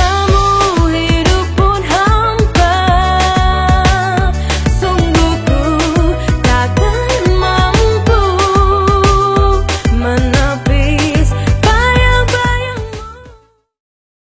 la mujer.